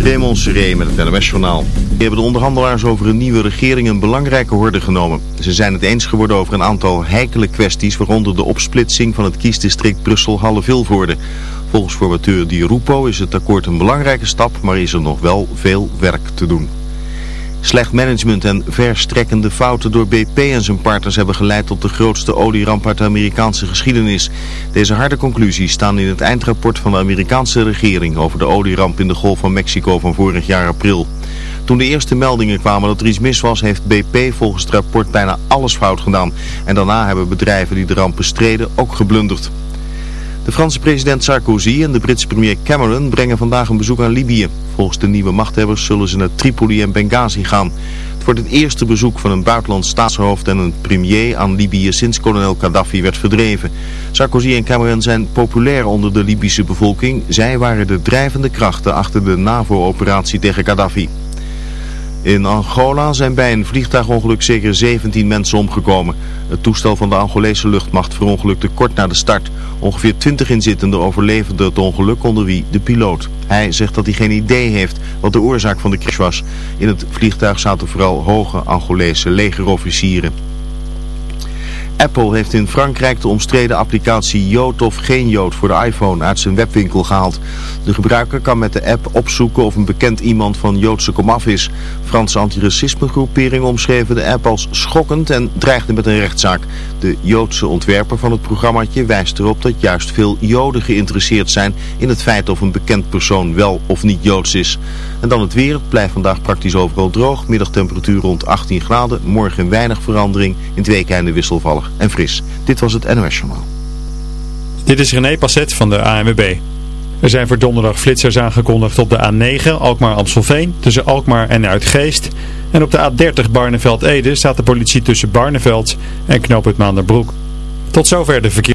Raymond Seré met het NOS-journaal. hebben de onderhandelaars over een nieuwe regering een belangrijke horde genomen. Ze zijn het eens geworden over een aantal heikele kwesties, waaronder de opsplitsing van het kiesdistrict Brussel-Halle-Vilvoorde. Volgens formateur Di Rupo is het akkoord een belangrijke stap, maar is er nog wel veel werk te doen. Slecht management en verstrekkende fouten door BP en zijn partners hebben geleid tot de grootste olieramp uit de Amerikaanse geschiedenis. Deze harde conclusies staan in het eindrapport van de Amerikaanse regering over de olieramp in de Golf van Mexico van vorig jaar april. Toen de eerste meldingen kwamen dat er iets mis was, heeft BP volgens het rapport bijna alles fout gedaan. En daarna hebben bedrijven die de ramp bestreden ook geblunderd. De Franse president Sarkozy en de Britse premier Cameron brengen vandaag een bezoek aan Libië. Volgens de nieuwe machthebbers zullen ze naar Tripoli en Benghazi gaan. Het wordt het eerste bezoek van een buitenlands staatshoofd en een premier aan Libië sinds kolonel Gaddafi werd verdreven. Sarkozy en Cameron zijn populair onder de Libische bevolking. Zij waren de drijvende krachten achter de NAVO-operatie tegen Gaddafi. In Angola zijn bij een vliegtuigongeluk zeker 17 mensen omgekomen. Het toestel van de Angolese luchtmacht verongelukte kort na de start. Ongeveer 20 inzittenden overleefden het ongeluk onder wie de piloot. Hij zegt dat hij geen idee heeft wat de oorzaak van de crash was. In het vliegtuig zaten vooral hoge Angolese legerofficieren. Apple heeft in Frankrijk de omstreden applicatie Jood of geen Jood voor de iPhone uit zijn webwinkel gehaald. De gebruiker kan met de app opzoeken of een bekend iemand van Joodse komaf is. Franse antiracismegroeperingen omschreven de app als schokkend en dreigden met een rechtszaak. De Joodse ontwerper van het programmaatje wijst erop dat juist veel Joden geïnteresseerd zijn in het feit of een bekend persoon wel of niet Joods is. En dan het weer. Het blijft vandaag praktisch overal droog. Middagtemperatuur rond 18 graden. Morgen weinig verandering. In het weekende wisselvallig en fris. Dit was het NOS Journaal. Dit is René Passet van de ANWB. Er zijn voor donderdag flitsers aangekondigd op de A9 Alkmaar-Amstelveen tussen Alkmaar en Uitgeest. En op de A30 Barneveld-Ede staat de politie tussen Barneveld en Knoop het Maanderbroek. Tot zover de verkeer.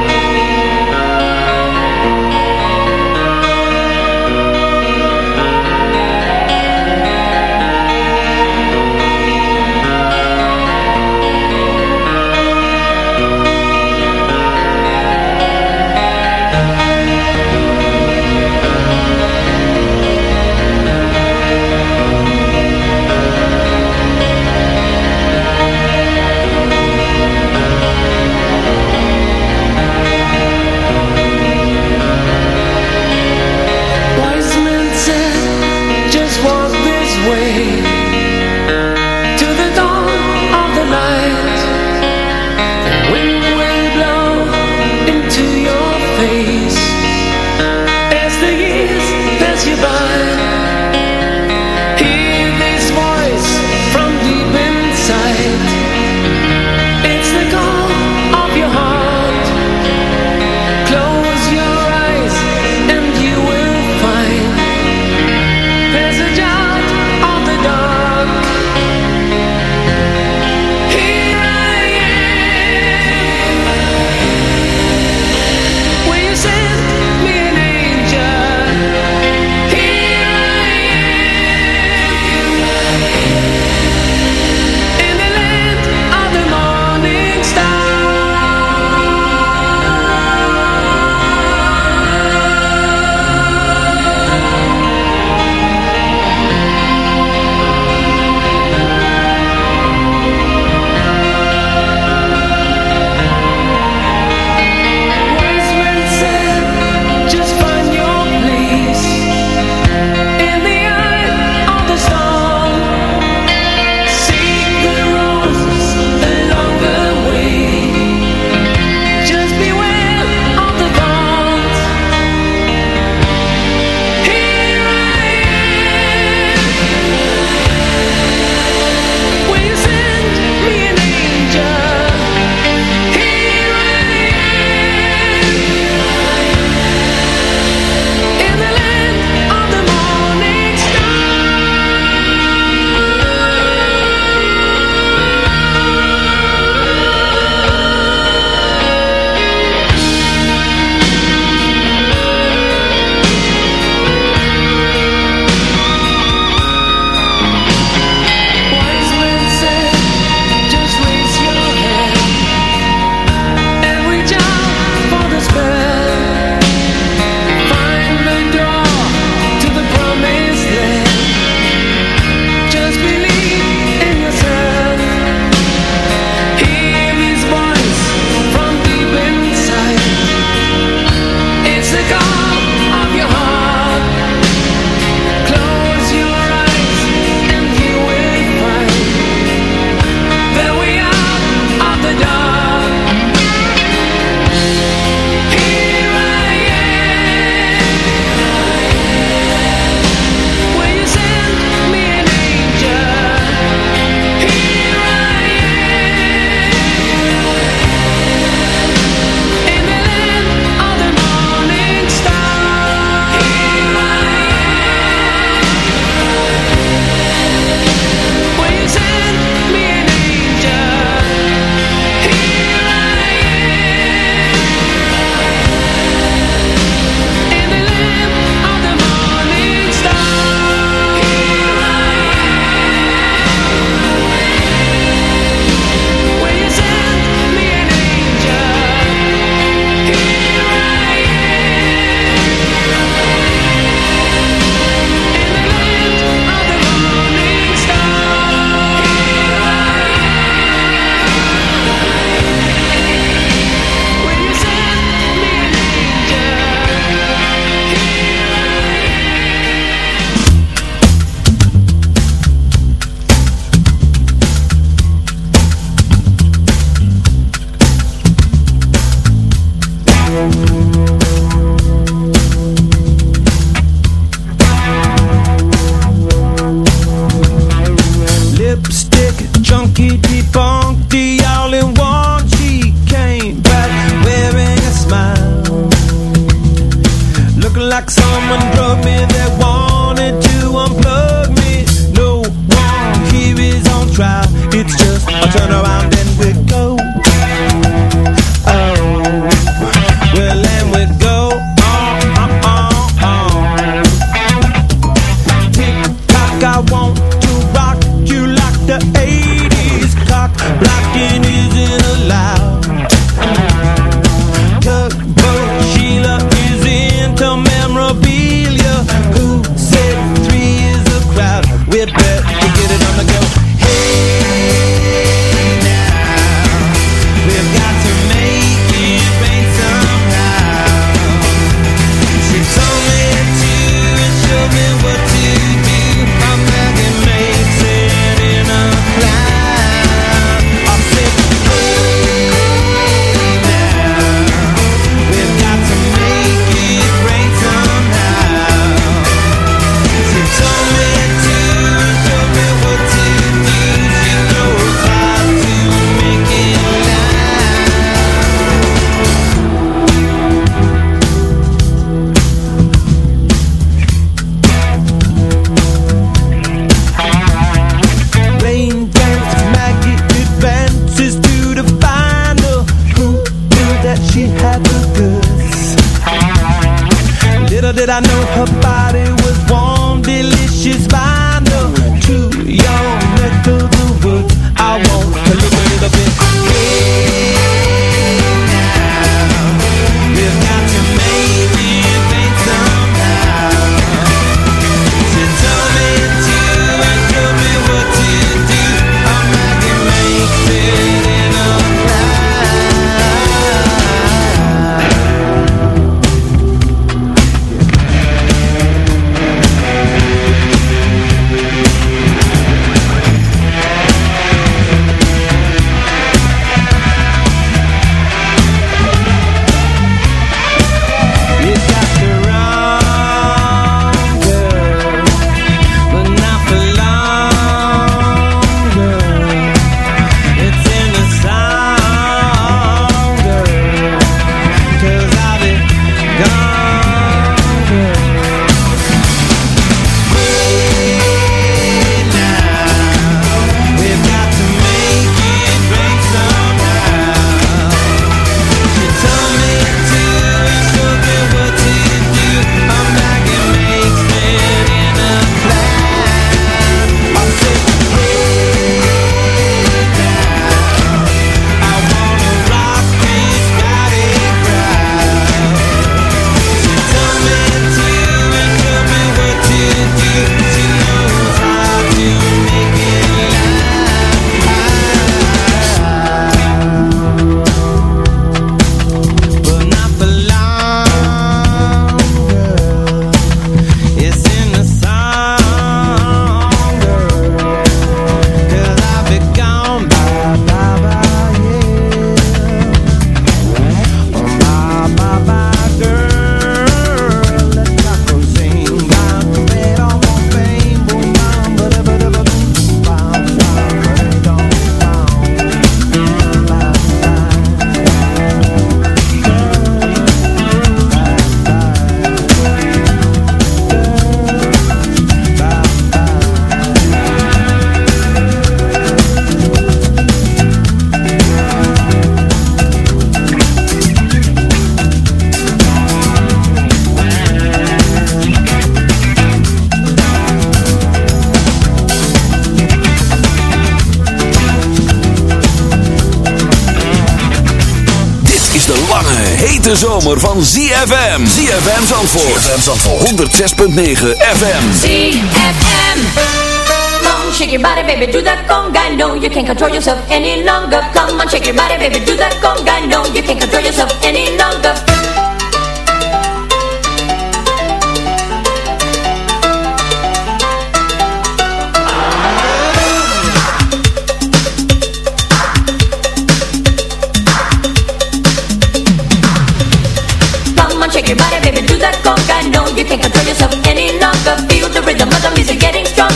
Hete zomer van ZFM. ZFM Zandvoort. ZFM Zandvoort. 106.9 FM. ZFM. Come on, shake your body, baby, do that conga. No, you can't control yourself any longer. Come on, shake your body, baby, do that conga. No, you can't control yourself any longer.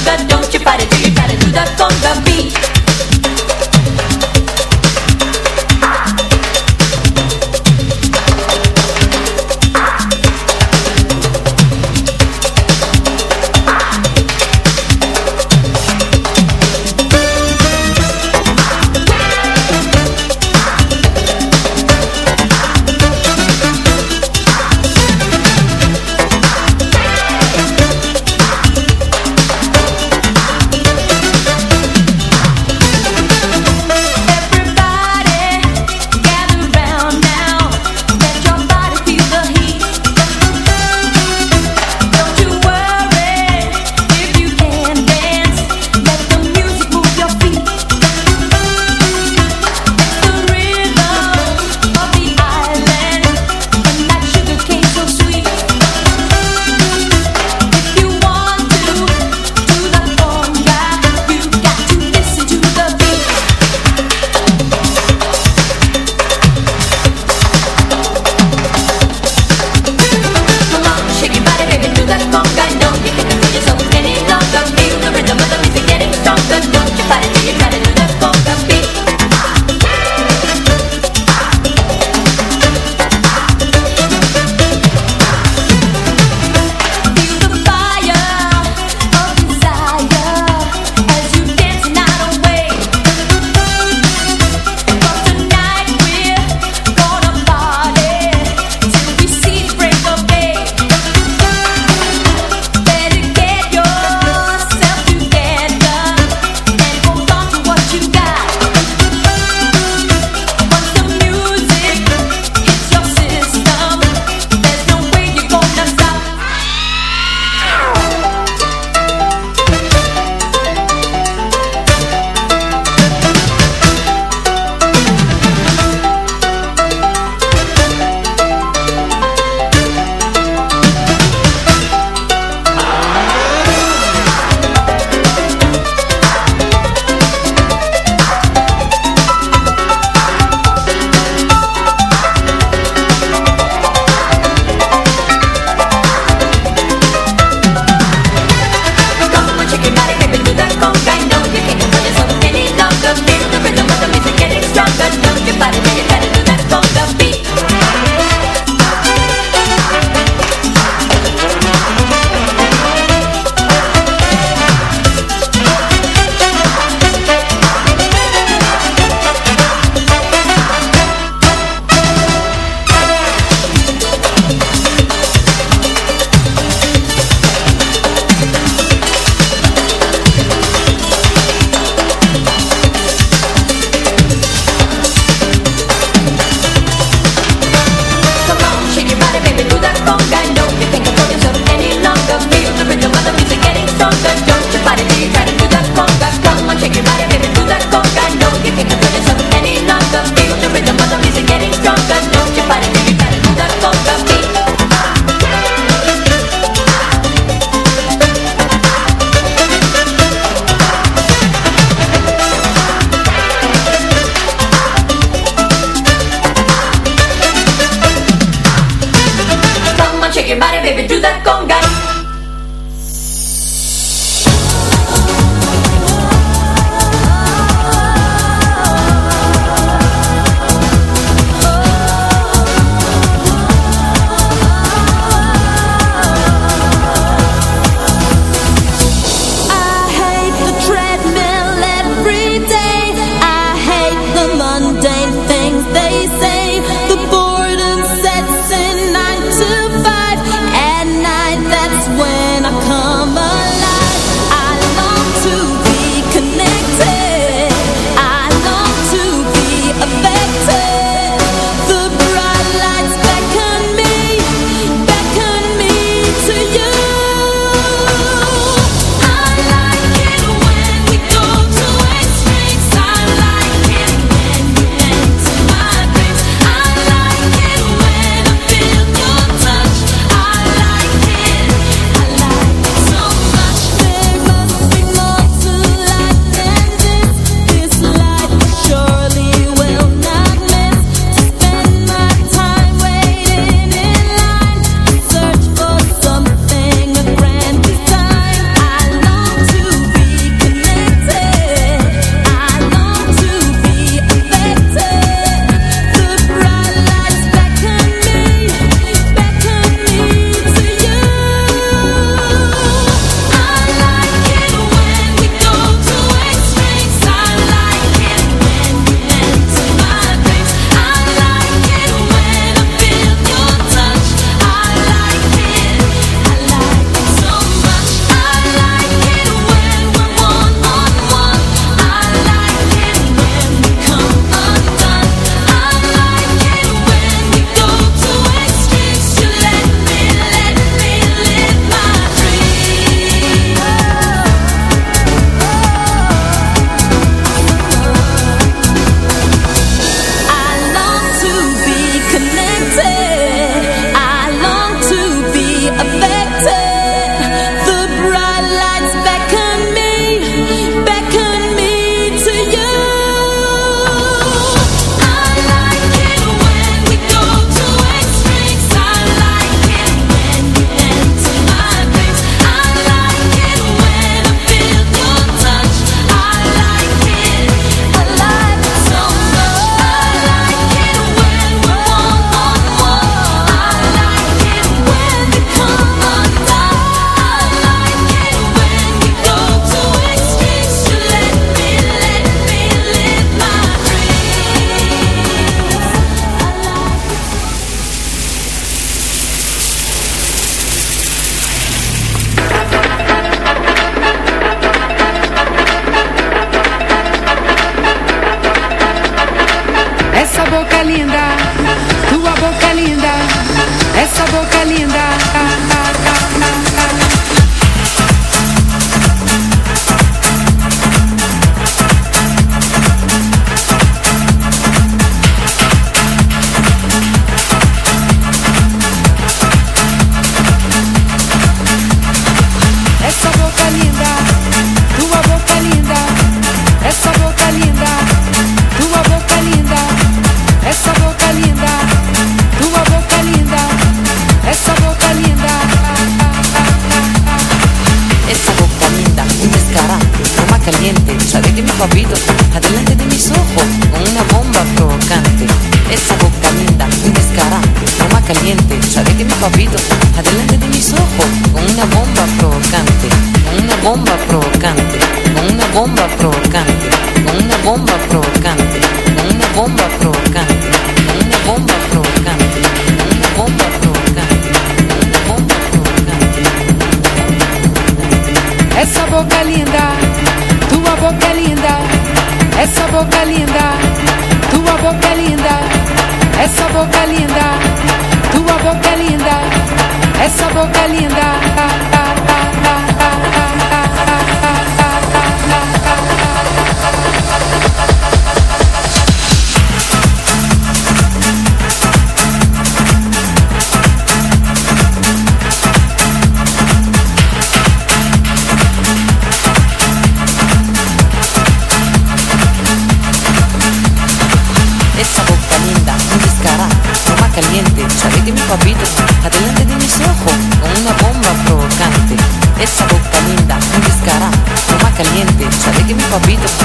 that Bobita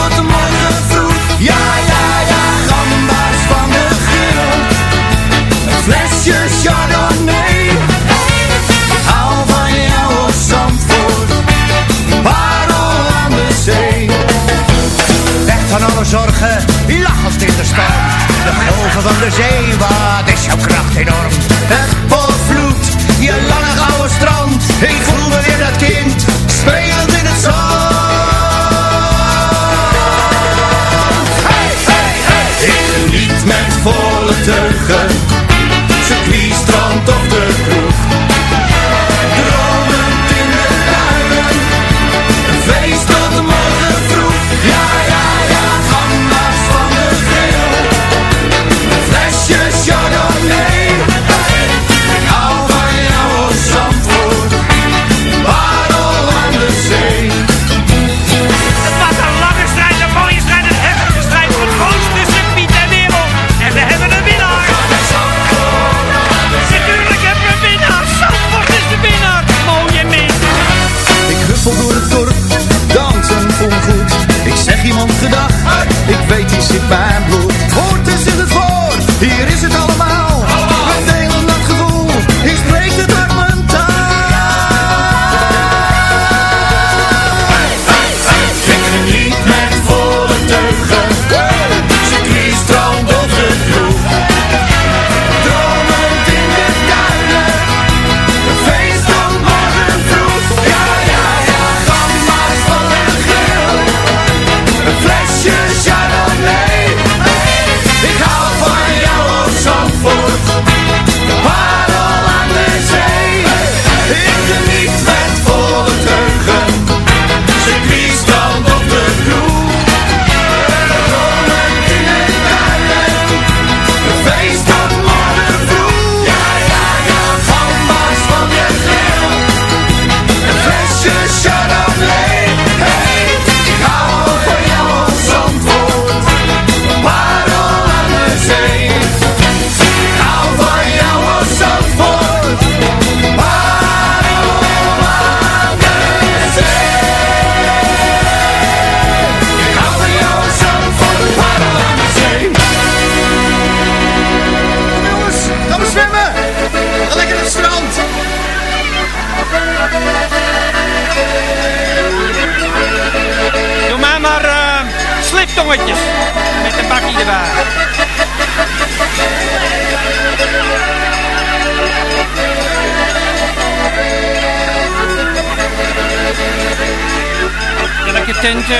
van alle zorgen, lachend in de storm. De golven van de zee, wat is jouw kracht enorm? Het volvloed vloed, je lange gouden strand. Ik voel me weer dat kind, springend in het zand. Hey, hey, hey! Ik geniet met volle teugen, circuit, strand of de kroeg. se.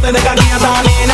No te canses ahora, que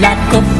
like a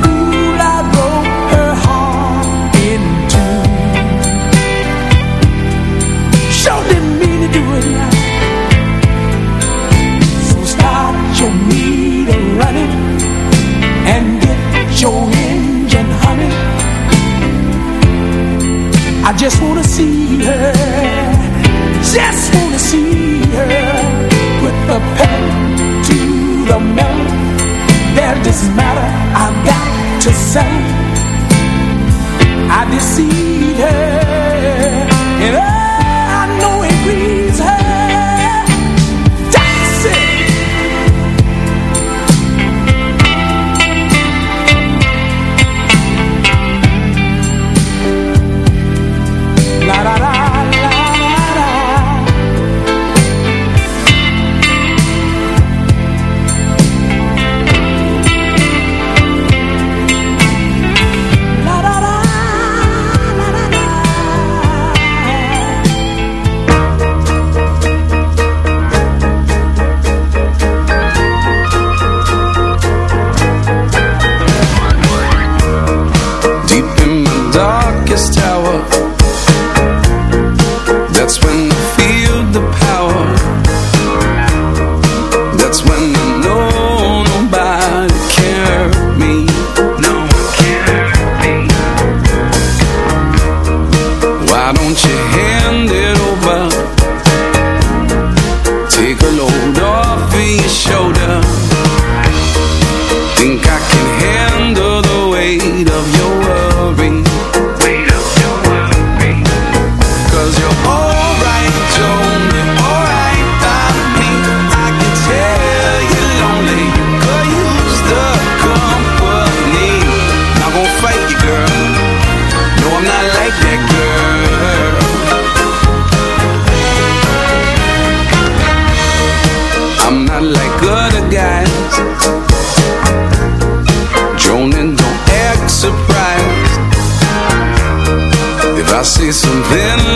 see something